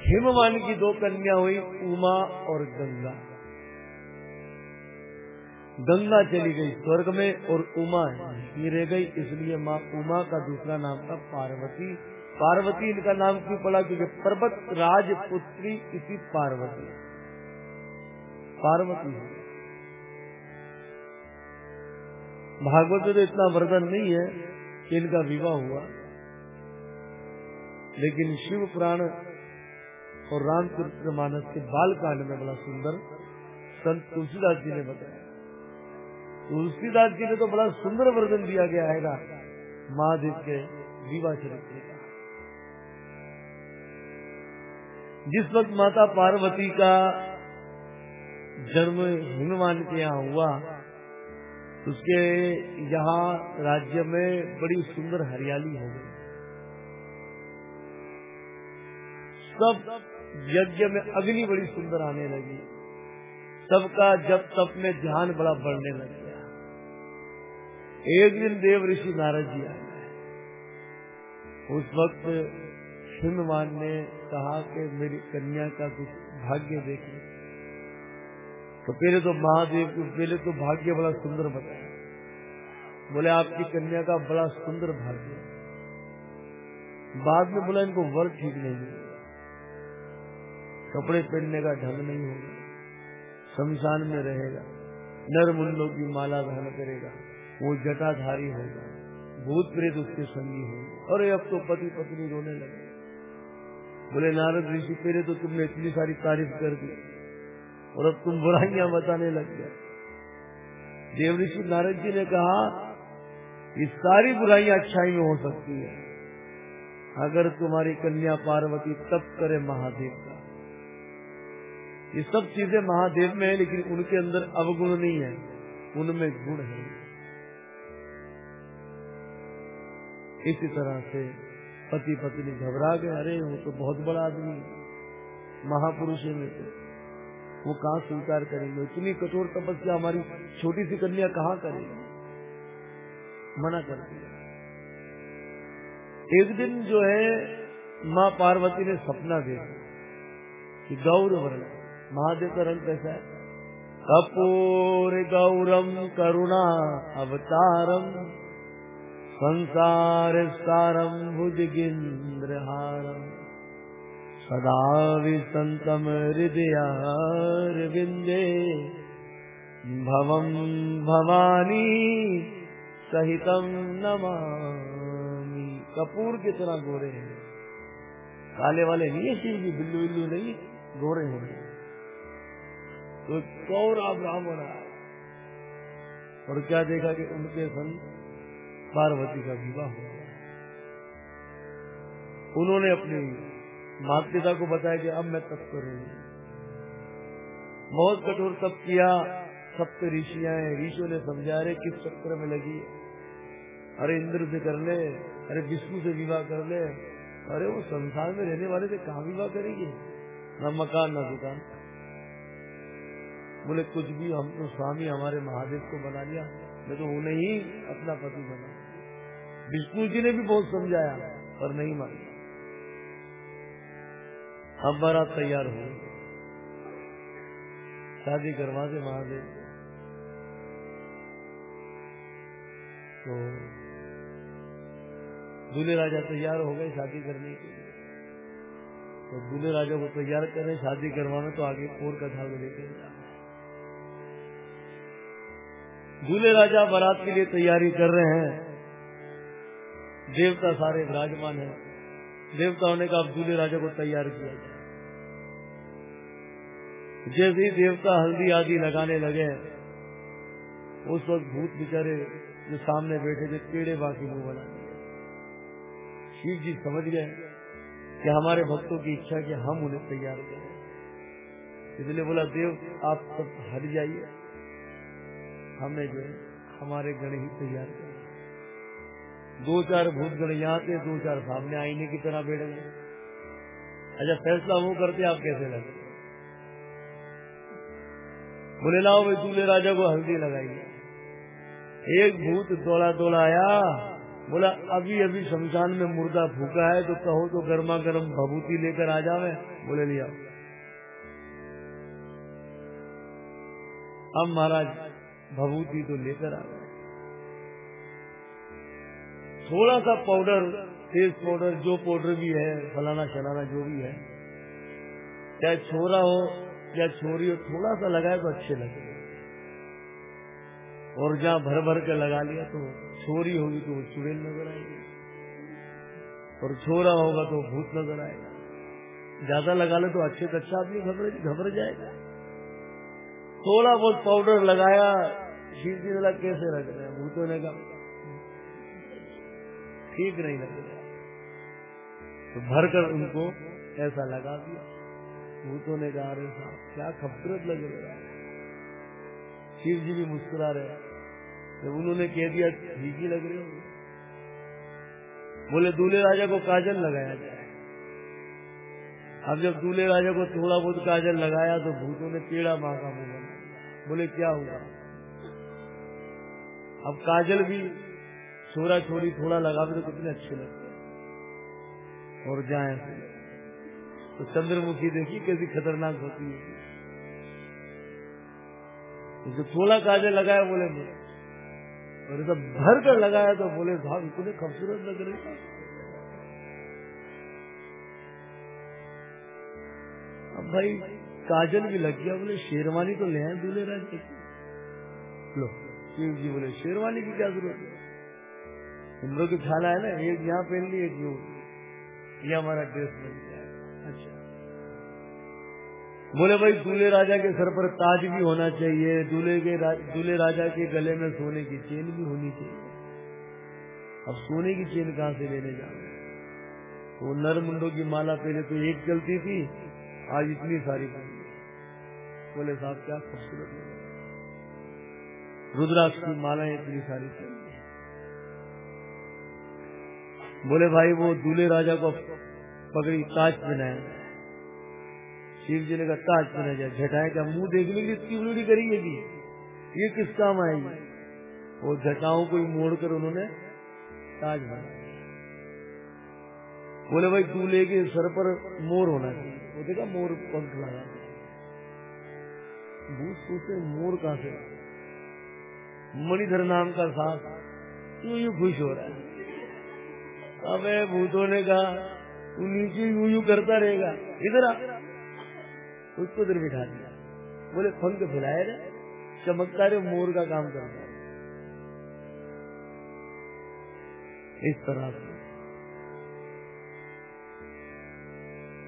हिमवान की दो कन्या हुई, उमा और गंगा। गंगा चली गई स्वर्ग में और उमा ही रह गई, इसलिए माँ उमा का दूसरा नाम था पार्वती। पार्वती इनका नाम क्यों पड़ा? क्योंकि पर्वत राजपुत्री इसी पार्वती। पार्वती। भागवत में तो इतना वर्णन नहीं है कि इनका विवाह हुआ। लेकिन शिव पुराण और रामचरित्र मानस के बाल कांड में बड़ा सुंदर संत तुलसीदास जी ने बताया। तुलसीदास जी ने तो बड़ा सुंदर वर्णन दिया गया है महादेव के विवाह चरित्र का जिस वक्त माता पार्वती का जन्म हनुमान के यहाँ हुआ, उसके यहाँ राज्य में बड़ी सुंदर हरियाली हो गई। सब यज्ञ में अग्नि बड़ी सुंदर आने लगी। सबका जब तप में ध्यान बड़ा बढ़ने लग गया। एक दिन देव ऋषि नारद जी आए। उस वक्त हिमवान ने कहा कि मेरी कन्या का कुछ भाग्य देखे तो पहले तो महादेव को, पहले तो भाग्य बड़ा सुंदर बताया। बोले, आपकी कन्या का बड़ा सुंदर भाग्य। बाद में बोला, इनको वर ठीक नहीं मिलेगा कपड़े पहनने का ढंग नहीं होगा। शमशान में रहेगा। नर मुंडों की माला धारण करेगा। वो जटाधारी होगा। भूत प्रेत उसके संगी होंगे। और अब तो पति पत्नी रोने लगे। बोले, नारद ऋषि पहले तो तुमने इतनी सारी तारीफ़ कर दी। और अब तुम बुराइयाँ बताने लग गए। देव ऋषि, नारद जी ने कहा, ये सारी बुराइयाँ अच्छाई में हो सकती है। अगर तुम्हारी कन्या पार्वती तप करे महादेव का ये सब चीज़ें महादेव में है, लेकिन उनके अंदर अवगुण नहीं है। उनमें गुण है। इसी तरह से पति पत्नी घबरा गए, अरे वो तो बहुत बड़ा आदमी महापुरुष है तो। वो कहाँ स्वीकार करेंगे? इतनी कठोर तपस्या हमारी छोटी सी कन्या कहाँ करेगी? मना कर दिया। एक दिन जो है माँ पार्वती ने सपना देखा कि गौर वर्ण महादेव का रंग कैसा है कपूर, गौरम, करुणा, अवतारम, संसार सारम भुजगिंद्रहारम सदा विसंतम हृदयारविंदे भवम भवानी सहितम नमामि। कपूर की तरह गोरे हैं। काले वाले नहीं है, शिव जी बिल्लू बिल्लू नहीं, गोरे हैं। तो कौरा ब्राह्मण आया और क्या देखा कि उनके संग पार्वती का विवाह हुआ उन्होंने अपनी माता पिता को बताया कि अब मैं तप करूँगी। बहुत कठोर तप किया, सप्त ऋषियाँ ऋषियों ने समझा रहे किस चक्र में लगी? अरे, इंद्र से कर ले, अरे, विष्णु से विवाह कर ले। अरे, वो संसार में रहने वाले से कहा विवाह करेगी? न मकान, न दुकान। बोले, कुछ भी हम तो स्वामी हमारे महादेव को बना लिया, मैं तो उन्हें ही अपना पति बना विष्णु जी ने भी बहुत समझाया, पर नहीं मानी। हम बारात तैयार हो शादी करवा दे महादेव। तो दूल्हे राजा तैयार हो गए शादी करने के लिए। तो दूल्हे राजा को तैयार करें, शादी करवाना तो आगे और कथा में लेके दूल्हे राजा बारात के लिए तैयारी कर रहे हैं। देवता सारे विराजमान है। देवताओं ने कहा दूल्हे राजा को तैयार किया जाए। जैसे ही देवता हल्दी आदि लगाने लगे, उस वक्त भूत बेचारे जो सामने बैठे थे, टेढ़े बाकी मुँह बना शिव जी समझ गए कि हमारे भक्तों की इच्छा कि हम उन्हें तैयार करें। इसलिए बोला, देव, आप सब हट जाइए। हमें जो है, हमारे गण ही तैयार करें दो चार भूत गण यहाँ थे दो चार सामने आईने की तरह बैठ गए। अच्छा फैसला वो करते आप कैसे लगे? बोले, लाओ भाई, दूल्हे राजा को हल्दी लगाई एक भूत दौड़ा दौड़ा आया बोला, अभी अभी शमशान में मुर्दा फूका है तो कहो तो गर्मा गर्म भभूति लेकर आ जावे बोले लिया अब महाराज भभूति तो लेकर आ गए थोड़ा सा पाउडर फेस पाउडर जो पाउडर भी है, फलाना शलाना जो भी है, चाहे छोरा हो या छोरी हो, थोड़ा सा लगाए तो अच्छे लगे। और जहाँ भर भर के लगा लिया तो छोरी होगी तो वो चुड़ैल नज़र आएगी। और छोरा होगा तो भूत नज़र आएगा। ज़्यादा लगा ले तो अच्छे से अच्छा आदमी घबरे घबरा जाएगा। थोड़ा बहुत पाउडर लगाया शिव जी ने कैसे रख रहे हैं भूतों ने कहा ठीक नहीं लग रहा। तो भर कर उनको ऐसा लगा दिया। भूतों ने कहा अरे साहब, क्या खूबसूरत लग रहा है? शिव जी भी मुस्कुरा रहे जब उन्होंने कह दिया, ठीक ही लग रहे हो बोले, दूल्हे राजा को काजल लगाया जाए। अब जब दूल्हे राजा को थोड़ा बहुत काजल लगाया तो भूतों ने टेढ़ा माँ का मुँह बोले, क्या हुआ? अब काजल भी छोरा छोरी थोड़ा लगा तो कितने अच्छे लगते और जाए। तो चंद्रमुखी देखी कैसी खतरनाक होती है। जो थोड़ा काजल लगाया बोले और जब भर कर लगाया तो बोले साहब इतने खूबसूरत लग रहे अब भाई, काजल भी लग गया। बोले, शेरवानी तो ले आए दूल्हे राज लो। शिव जी बोले शेरवानी की क्या ज़रूरत है? हम लोग छाला है ना, एक यहाँ पहन ली, एक यू ये हमारा ड्रेस बन गया। अच्छा। बोले, भाई, दूल्हे राजा के सर पर ताज भी होना चाहिए, दूल्हे के दूल्हे राजा के गले में सोने की चेन भी होनी चाहिए। अब सोने की चेन कहाँ से लेने जाओ वो नर मुंडो की माला पहले तो एक चलती थी, आज इतनी सारी बोले, साहब, क्या खूबसूरत रुद्राक्ष की माला इतनी सारी चल बोले, भाई, वो दूल्हे राजा को पगड़ी ताज पहनाया शिव जी ने कहा, ताज पहना जाए झटाए का मुँह देखने के इतनी उलूड़ी करेगी ये किस काम आएगी वो झटाओं को मोड़ कर उन्होंने ताज बना बोले, भाई, दूल्हे के सर पर मोर होना चाहिए वो देखा, मोर पंख लगा। भूत सोचे मोर कहा से? मणिधर नाम का सांस क्यों यू खुश हो रहा है। अब भूतों ने कहा, तू नीचे यू यू करता रहेगा। इधर आ। उसको इधर बिठा दिया। बोले पंख फैलाए रे। चमकदार मोर का काम करता है। इस तरह से।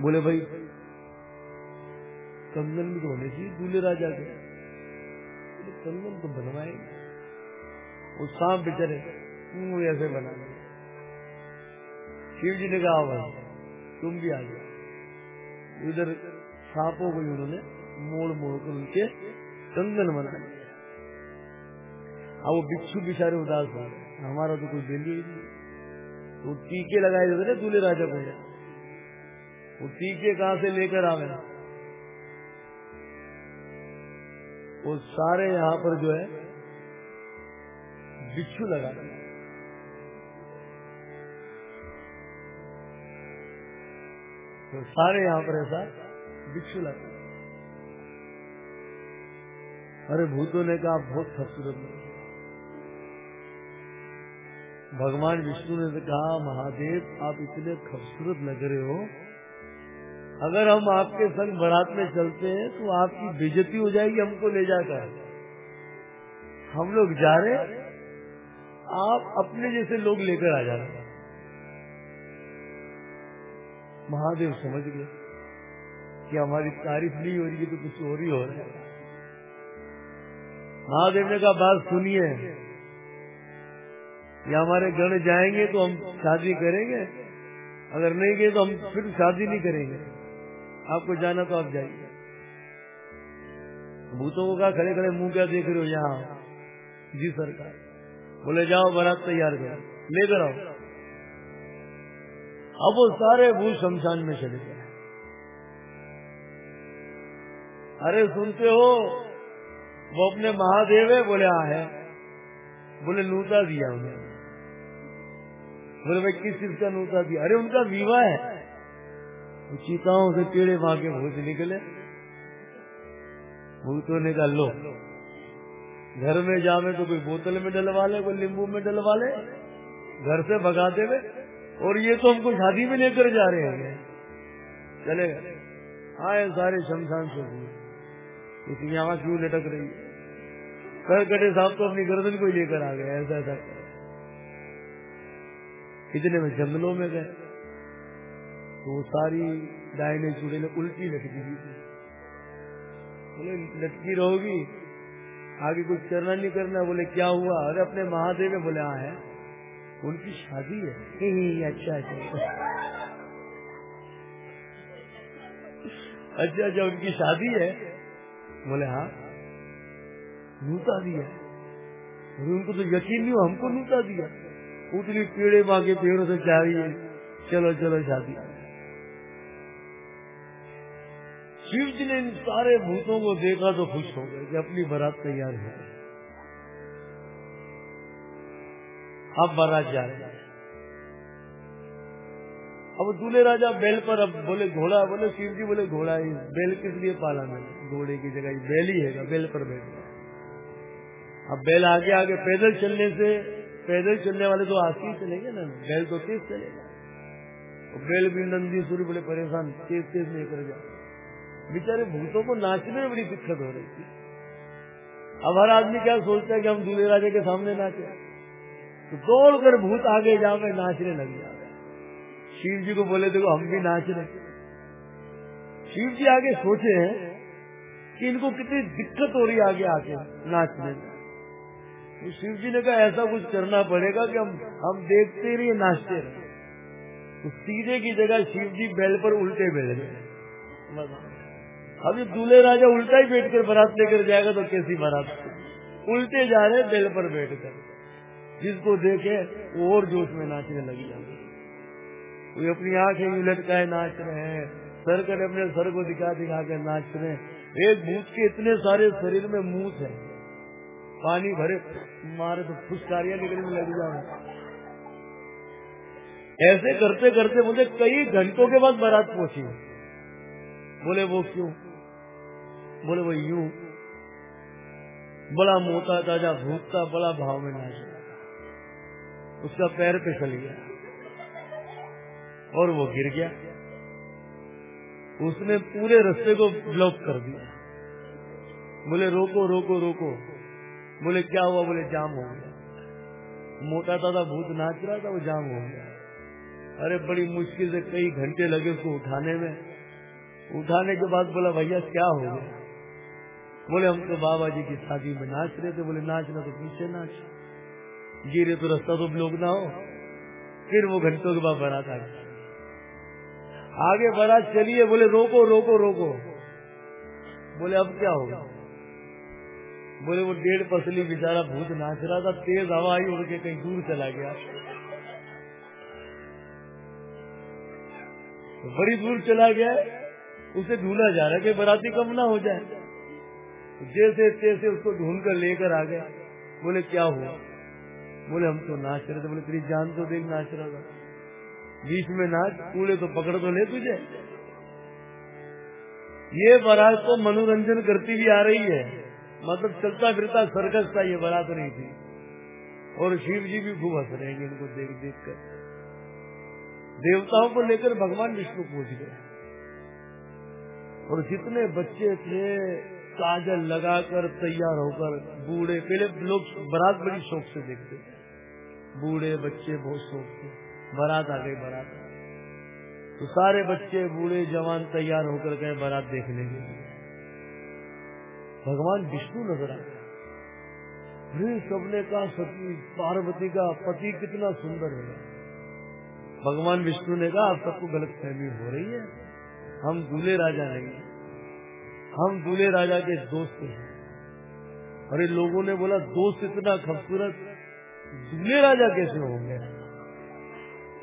बोले, भाई, कंगन भी तो होने चाहिए दूल्हे राजा के। कंगन तो बनवाएँगे। वो सांप बेचारे ऐसे बना शिव जी ने कहा, भाई, तुम भी आ जाओ। इधर सांपों को उन्होंने मोड़ मोड़ कर उनके कंगन बना दिया अब वो बिच्छू बिचारे उदास हो हमारा तो कोई बेली ही नहीं। वो टीके लगाए जाते ना दूल्हे राजा को। वो टीके कहा से लेकर आ गए? वो सारे यहाँ पर जो है बिच्छू लगा तो सारे यहाँ पर ऐसा बिच्छू लगा अरे भूतों ने कहा बहुत खूबसूरत भगवान विष्णु ने कहा, महादेव, आप इतने खूबसूरत लग रहे हो। अगर हम आपके संग बारात में चलते हैं तो आपकी बेजती हो जाएगी हमको ले जाकर। हम लोग जा रहे आप अपने जैसे लोग लेकर आ जा रहे महादेव समझ गए कि हमारी तारीफ़ नहीं हो रही है तो कुछ और ही हो रहा है। महादेव ने कहा, बात सुनिए। ये हमारे गण जाएँगे तो हम शादी करेंगे। अगर नहीं गए तो हम फिर शादी नहीं करेंगे। आपको जाना तो आप जाइए। भूतों को कहा खड़े खड़े मुँह क्या देख रहे हो यहाँ? जी, सरकार। बोले, जाओ बारात तैयार कर, लेकर आओ। अब वो सारे भूत शमशान में चले गए। अरे, सुनते हो? वो अपने महादेव है, बोले हाँ है। बोले नूता दिया उन्हें बोले, भाई, किस चीज़ का नूता दिया? अरे, उनका विवाह है। तो चीताओं से पेड़े मांगे भूत निकले। भूतों ने कहा, लो। घर में जावे तो कोई बोतल में डलवा ले, कोई नींबू में डलवा ले, घर से भगाते हुए और ये तो हमको शादी में लेकर जा रहे हैं। चले। आए सारे शमशान से। इसकी आवाज़ क्यों लटक रही है? कर कटे साहब तो अपनी गर्दन को ही लेकर आ गए, ऐसा ऐसा। इतने में? जंगलों में गए। तो सारी डायने चूड़े ने उल्टी लटकी थी। लटकी रहोगी? आगे कुछ करना नहीं करना बोले क्या हुआ? अरे अपने महादेव बोले हाँ है। उनकी शादी है। ही ही, अच्छा अच्छा अच्छा। अच्छा उनकी शादी है? बोले हाँ। नूता दिया। उनको तो यकीन नहीं हो हमको नूता दिया। उतनी पेड़े मांगे पेड़ों से चाहिए चलो चलो शादी। शिव जी ने इन सारे भूतों को देखा तो खुश हो गए कि अपनी बारात तैयार हो गई। अब बारात जा रहे अब दूल्हे राजा बैल पर अब बोले, घोड़ा, बोले शिव जी बोले, घोड़ा है बैल किस लिए पाला मैंने? घोड़े की जगह बैल ही है बैल पर बैठ अब बैल आगे आगे, पैदल चलने से, पैदल चलने वाले तो ही चलेंगे ना, बैल तो तेज चलेगा। बैल भी नंदी सूर्य बोले, परेशान, तेज तेज नहीं कर जाए बेचारे भूतों को नाचने में बड़ी दिक्कत हो रही थी। अब हर आदमी क्या सोचता है कि हम दूल्हे राजे के सामने नाचे। तो दौड़ कर भूत आगे जावे नाचने लग जाए शिव जी को बोले, देखो, हम भी नाच रहे शिव जी आगे सोचे हैं कि इनको कितनी दिक्कत हो रही है आगे आके नाचने में। तो शिव जी ने कहा, ऐसा कुछ करना पड़ेगा कि हम हम देखते रहिए नाचते रहे। तो सीधे की जगह शिव जी बैल पर उल्टे बैठ गए। अब ये दूल्हे राजा उल्टा ही बैठ कर बारात लेकर जाएगा तो कैसी बारात? उल्टे जा रहे बैल पर बैठ कर। जिसको देखे, वो और जोश में नाचने लगी कोई अपनी आँखें उलट का नाच रहे हैं। सर कर अपने सर को दिखा दिखा कर नाच रहे हैं। एक भूत के इतने सारे शरीर में मूत है। पानी भरे मारे तो फुसकारियाँ निकलने लग जाए ऐसे करते करते मुझे कई घंटों के बाद बारात पहुँची। बोले, वो क्यों? बोले वो यूँ। बड़ा मोटा ताज़ा भूखता, बड़ा भाव में नाच उसका पैर फिसल गया और वो गिर गया। उसने पूरे रस्ते को ब्लॉक कर दिया। बोले, रोको रोको रोको। बोले, क्या हुआ? बोले, जाम हो गया। मोटा ताज़ा भूत नाच रहा था, वो जाम हो गया। अरे, बड़ी मुश्किल से कई घंटे लगे उसको उठाने में। उठाने के बाद बोला, भैया, क्या हो गया? बोले, हम तो बाबा जी की शादी में नाच रहे थे। बोले नाचना तो पीछे नाच। गिरे तो रास्ता तो ब्लॉक ना हो। फिर वो घंटों के बाद बारात आ गई। आगे बारात चलिए बोले, रोको रोको रोको। बोले, अब क्या होगा? बोले, वो डेढ़ पसली बेचारा भूत नाच रहा था, तेज हवा आई, उड़ के कहीं दूर चला गया। तो बड़ी दूर चला गया, उसे ढूंढा जा रहा है कि बराती कम ना हो जाए। जैसे तैसे उसको ढूंढ कर लेकर आ गया बोले, क्या हुआ? बोले, हम तो नाच रहे थे। बोले, तेरी जान तो देख नाच रहा था। बीच में नाच कूड़े तो पकड़ तो ले तुझे। ये बारात तो मनोरंजन करती भी आ रही है। मतलब चलता फिरता सर्कस था, ये बारात नहीं थी। और शिव जी भी खूब हंस रहे हैं इनको देख देख कर। देवताओं को लेकर भगवान विष्णु पूछ गए। और जितने बच्चे थे काजल लगाकर तैयार होकर बूढ़े पहले लोग बारात बड़ी शौक से देखते। बूढ़े बच्चे बहुत शौक से। बारात आ गई, बारात। तो सारे बच्चे, बूढ़े जवान तैयार होकर गए बारात देखने के लिए। भगवान विष्णु नज़र आ गया सबने कहा, सती, पार्वती का पति कितना सुंदर है। भगवान विष्णु ने कहा, आप सबको गलत फहमी हो रही है। हम दूल्हे राजा नहीं हम दूल्हे राजा के दोस्त हैं। अरे लोगों ने बोला, दोस्त इतना खूबसूरत, दूल्हे राजा कैसे होंगे?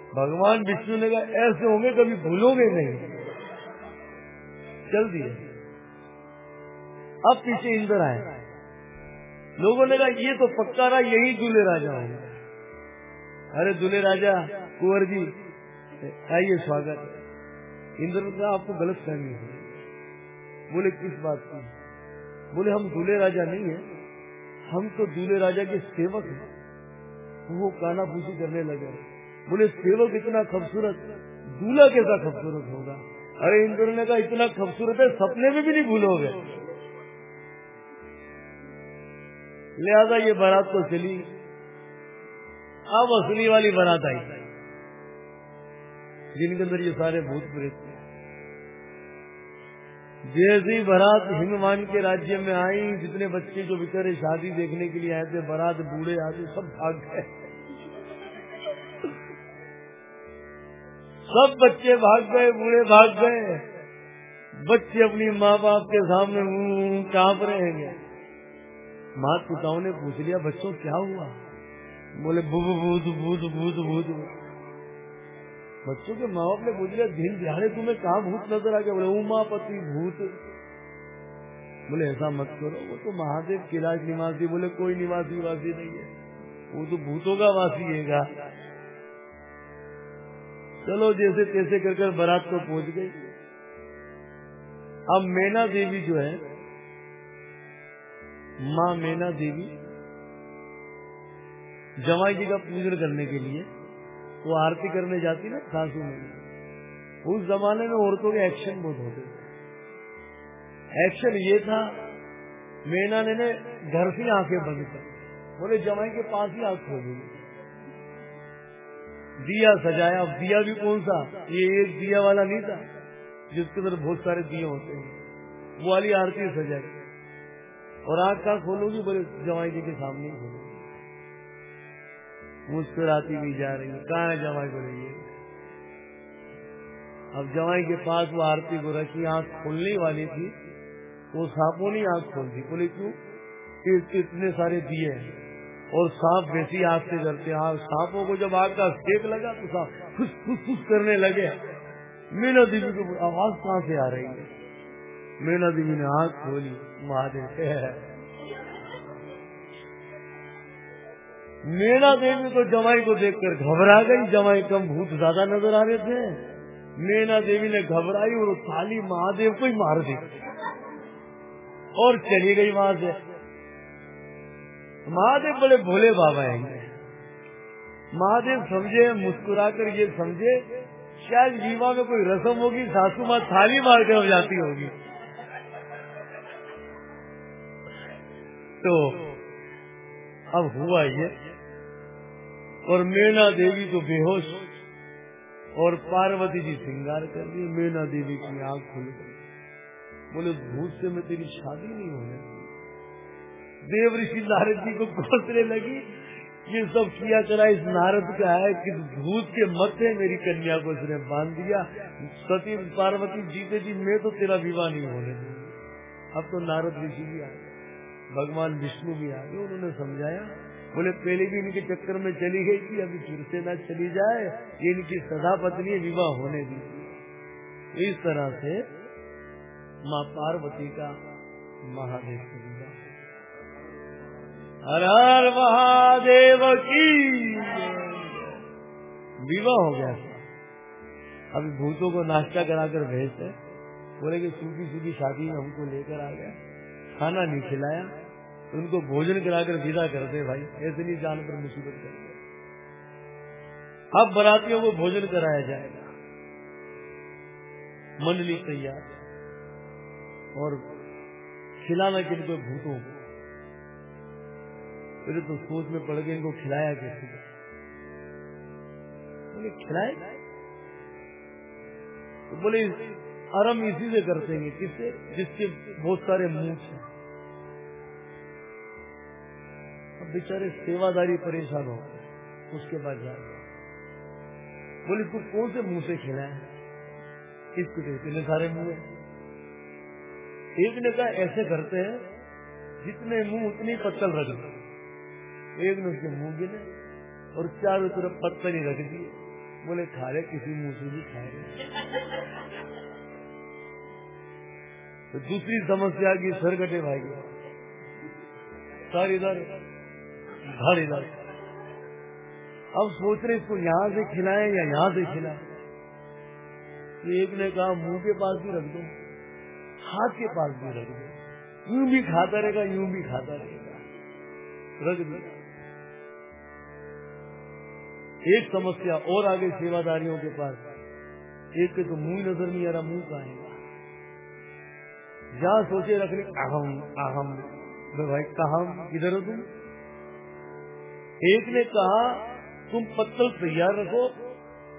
भगवान विष्णु ने कहा, ऐसे होंगे कभी भूलोगे नहीं। चल दिए। अब पीछे इंद्र आए। लोगों ने कहा, ये तो पक्का रहा, यही दूल्हे राजा होंगे। अरे दूल्हे राजा, कुंवर जी, आइए स्वागत। इंद्र ने कहा, आपको गलत फहमी है। बोले, किस बात की? बोले, हम दूल्हे राजा नहीं है। हम तो दूल्हे राजा के सेवक हैं। वो काना पूछी करने लगे। बोले, सेवक इतना खूबसूरत, दूल्हा कैसा खूबसूरत होगा? अरे, इंद्र ने कहा, इतना खूबसूरत है, सपने में भी नहीं भूलोगे। लिहाजा ये बारात तो चली। अब असली वाली बारात आई, जिनके अंदर ये सारे भूत प्रेत जैसी बारात हिमवान के राज्य में आई, जितने बच्चे जो बेचारे शादी देखने के लिए आए थे, बारात, बूढ़े आदि, सब भाग गए। सब बच्चे भाग गए, बूढ़े भाग गए। बच्चे अपनी माँ बाप के सामने काँप रहे हैं। माता पिताओं ने पूछ लिया, बच्चों, क्या हुआ? बोले भूत भूत भूत भूत भूत बच्चों के माँ बाप ने पूछ लिया दिन दिहाड़े तुम्हें कहा भूत नज़र आ गया? बोले, उमापति भूत। बोले, ऐसा मत करो, वो तो महादेव किलाज निवासी बोले, कोई निवासी वासी नहीं है। वो तो भूतों का वासी है चलो, जैसे तैसे कर कर बारात को पहुँच गई। अब मैना देवी जो है, माँ मैना देवी जवाई जी का पूजन करने के लिए वो आरती करने जाती ना सासू में। उस जमाने में औरतों के एक्शन बहुत होते थे। एक्शन ये था, मेना ने घर से आँखें बंद कर बोले, जमाई के पास ही आँख खोल। दिया सजाया। अब दिया भी कौन सा? ये एक दिया वाला नहीं था, जिसके अंदर बहुत सारे दिए होते हैं। वो वाली आरती सजाई। और आग का खोलोगी? बोले जवाई जी के सामने ही खोलोगी मुस्कुराती भी जा रही है। कहा है जवाई को रही अब जवाई के पास वो आरती को रखी, आँख खोलने वाली थी। वो सांपों ने आँख खोल दी बोले, क्यों? इतने सारे दिए हैं और सांप वैसी आग से करते हैं। सांपों को जब आग का सेक लगा तो सांप खुश खुश खुश करने लगे। मीना देवी को आवाज़ कहाँ से आ रही है? मीना देवी ने आँख खोली, महादेव। मेना देवी तो जमाई को देखकर घबरा गई। जमाई कम भूत ज़्यादा नज़र आ रहे थे। मेना देवी ने घबराई और थाली महादेव को ही मार दी और चली गई वहाँ से। महादेव बड़े भोले बाबा हैं महादेव समझे, मुस्कुराकर ये समझे, शायद जीवा में कोई रसम होगी, सासू माँ थाली मार कर जाती होगी। तो अब हुआ ये और मेना देवी तो बेहोश। और पार्वती जी श्रृंगार कर रही मेना देवी की आँख खुल गई। बोले, भूत से मैं तेरी शादी नहीं होने देव ऋषि नारद जी को कोसने लगी, ये सब किया चला इस नारद का है कि भूत के मत है मेरी कन्या को इसने बाँध दिया। सती पार्वती जीते जी, मैं तो तेरा विवाह नहीं होने अब तो नारद ऋषि भी आ गए। भगवान विष्णु भी आ गए, उन्होंने समझाया बोले, पहले भी इनके चक्कर में चली गई थी, अभी फिर से ना चली जाए, ये इनकी सदा पत्नी विवाह होने दी इस तरह से माँ पार्वती का महादेव विवाह। हर हर महादेव की विवाह हो गया था। अभी भूतों को नाश्ता कराकर भेजते बोले कि सूखी सूखी शादी में हमको लेकर आ गया। खाना नहीं खिलाया उनको भोजन कराकर विदा करते भाई, ऐसे नहीं जान पर मुसीबत कर अब बरातियों को भोजन कराया जाएगा। मंडली तैयार। और खिलाना किनको भूतों को। फिर तो सोच में पड़ गए इनको खिलाया कैसे? बोले, खिलाए? तो बोले आराम इसी से करते हैं, किससे? जिसके बहुत सारे मुँह हैं। बेचारे सेवादारी परेशान हो उसके बाद जा बोले, तू कौन से मुँह से खिलाए इसको इतने सारे मुँह एक ने कहा, ऐसे करते हैं, जितने मुँह, उतनी पत्तल रख दो। एक ने उसके मुँह गिने और चारों तरफ़ पत्थर ही रख दिए। बोले खा रहे किसी मुँह से भी खा रहे तो दूसरी समस्या की सरगटे भाई सारी इधर धड़ इधर अब सोच रहे इसको यहाँ से खिलाए या यहाँ से खिलाए? तो एक ने कहा, मुँह के पास भी रख दो, हाथ के पास भी रख दो। यूँ भी खाता रहेगा, यूँ भी खाता रहेगा। रख दो। एक समस्या और आगे सेवादारियों के पास। एक के तो मुँह नज़र नहीं आ रहा, मुँह का आएगा जहाँ सोचे रखने, अहम अहम। भाई, कहा? किधर हो तुम? एक ने कहा, तुम पत्तल तैयार रखो,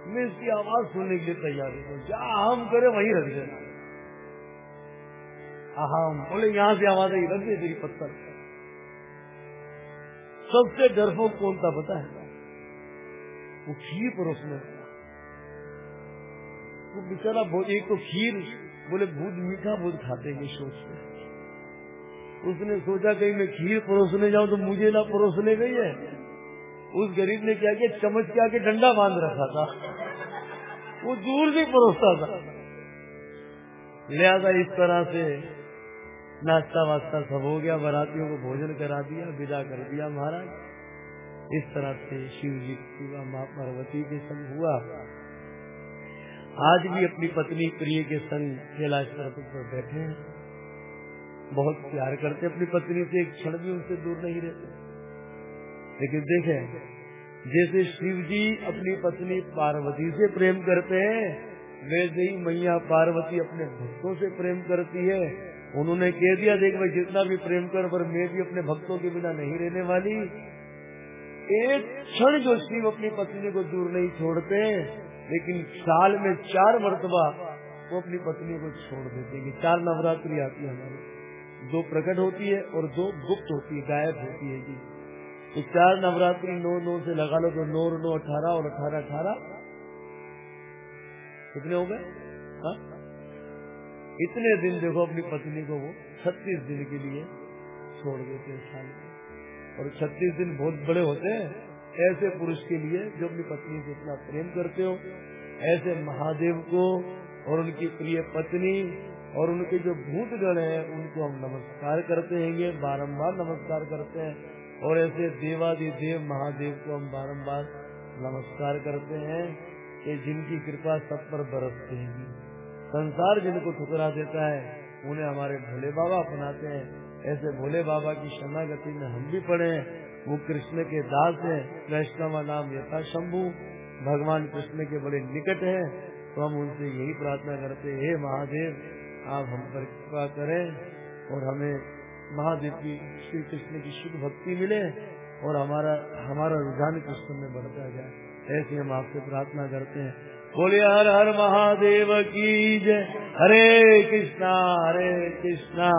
मैं इसकी आवाज़ सुनने के लिए तैयार हूँ। जहाँ अहम करे, वहीं रख देना। अहम बोले, यहाँ से आवाज़ आई, रख दे तेरी पत्थर सबसे डरपोक कौन था पता है? वो खीर परोसने वो बेचारा एक तो खीर, बोले भूत मीठा भूत खाते हैं सोचते उसने सोचा, कहीं मैं खीर परोसने जाऊँ तो मुझे ना परोसने गई है? उस गरीब ने क्या किया? चम्मच के आगे डंडा बाँध रखा था। वो दूर से परोसता था। लिहाजा इस तरह से नाश्ता वास्ता सब हो गया, बरातियों को भोजन करा दिया, विदा कर दिया महाराज। इस तरह से शिव जी की माँ पार्वती के संग हुआ। आज भी अपनी पत्नी प्रिय के संग कैलाश पर्वत पर बैठे हैं। बहुत प्यार करते अपनी पत्नी से एक क्षण भी उनसे दूर नहीं रहते। लेकिन देखे, जैसे शिव जी अपनी पत्नी पार्वती से प्रेम करते हैं, वैसे ही मैया पार्वती अपने भक्तों से प्रेम करती है। उन्होंने कह दिया, देख भाई, जितना भी प्रेम कर, पर मैं भी अपने भक्तों के बिना नहीं रहने वाली। एक क्षण जो शिव अपनी पत्नी को दूर नहीं छोड़ते, लेकिन साल में चार मरतबा वो अपनी पत्नी को छोड़ देते हैं चार नवरात्रि आती है हमारी। दो प्रकट होती है और दो गुप्त होती है, गायब होती है, जी। तो चार नवरात्रि नौ नौ से लगा लो तो नौ नौ अठारह और अठारह अठारह। कितने हो गए? हाँ? इतने दिन देखो अपनी पत्नी को वो छत्तीस दिन के लिए छोड़ देते हैं साल और छत्तीस दिन बहुत बड़े होते हैं। ऐसे पुरुष के लिए जो अपनी पत्नी से इतना प्रेम करते हो, ऐसे महादेव को और उनकी प्रिय पत्नी और उनके जो भूत गण है, उनको हम नमस्कार करते हैं बारम्बार नमस्कार करते हैं। और ऐसे देवादि देव महादेव को हम बारम्बार नमस्कार करते हैं कि जिनकी कृपा सब पर बरसते हैं। संसार जिनको ठुकरा देता है, उन्हें हमारे भोले बाबा अपनाते हैं। ऐसे भोले बाबा की शरणागति में हम भी पढ़े वो कृष्ण के दास है। वैष्णव नाम यथा शंभु भगवान कृष्ण के बड़े निकट है। तो हम उनसे यही प्रार्थना करते हे महादेव, आप हम पर कृपा करें और हमें महादेव की, श्री कृष्ण की शुभ भक्ति मिले और हमारा हमारा रुझान कृष्ण में बढ़ता जाए। ऐसे हम आपसे प्रार्थना करते हैं। बोले, हर हर महादेव की जय। हरे कृष्णा हरे कृष्णा।